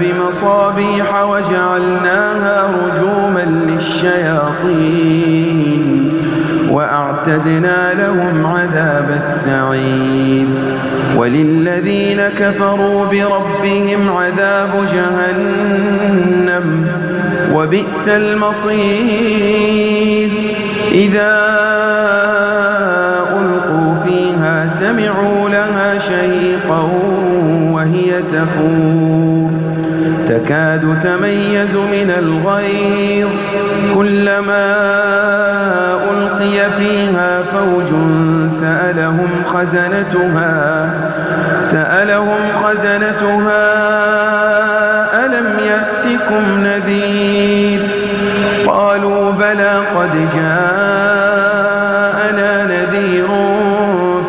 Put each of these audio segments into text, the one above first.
بمصابيح وجعلناها رجوما للشياطين وأعتدنا لهم عذاب السعير وللذين كفروا بربهم عذاب جهنم وبئس المصير إذا ألقوا فيها سمعوا لها شيقا وهي تفور تكاد تميز من الغيظ. كلما ألقي فيها فوج سألهم خزنتها سألهم خزنتها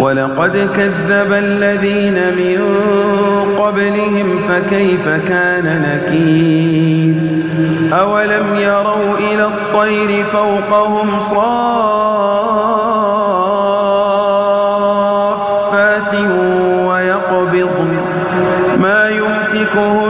ولقد كذب الذين من قبلهم فكيف كان نكير أولم يروا إلى الطير فوقهم صافات ويقبض ما يمسكهم